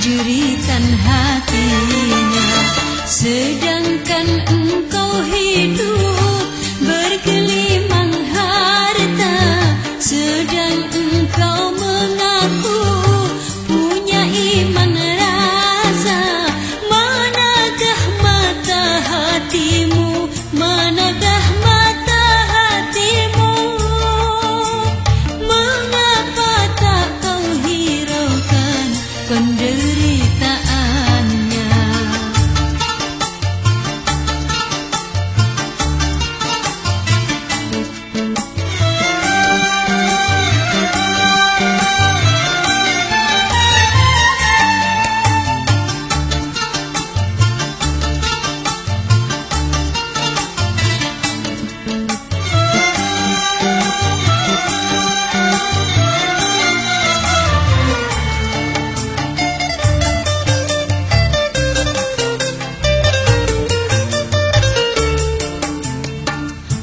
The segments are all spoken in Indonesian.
menjurikan hatinya. Sedangkan engkau hidup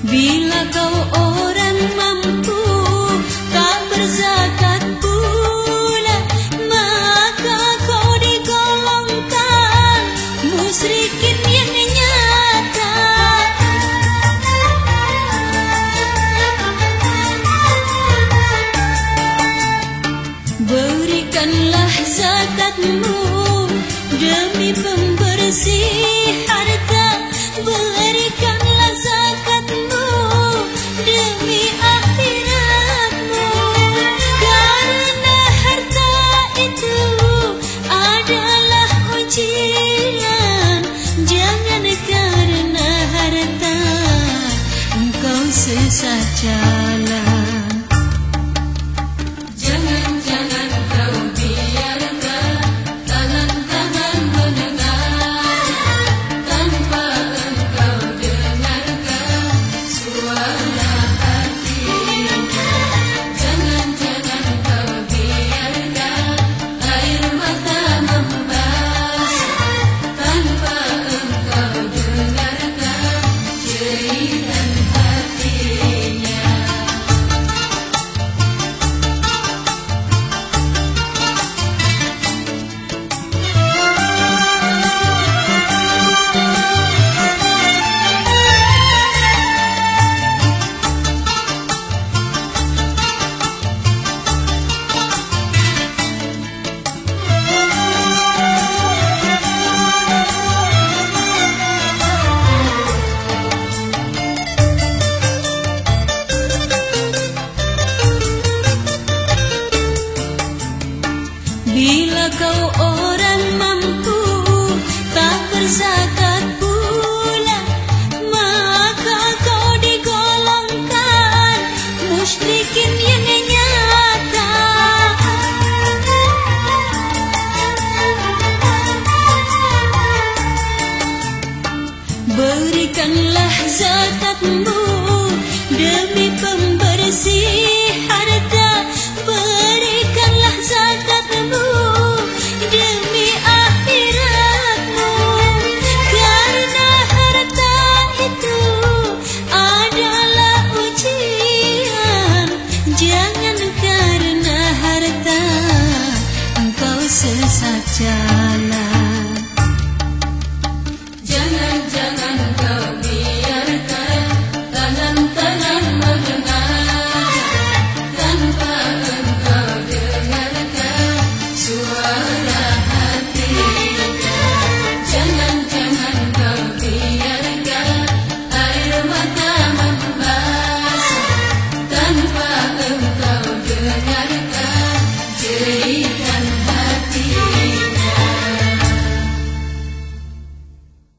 Bila kau orang mampu Tak berzakat pula Maka kau digolongkan. Musrikin yang nyata Berikanlah zakatmu Demi pembersih harta. saja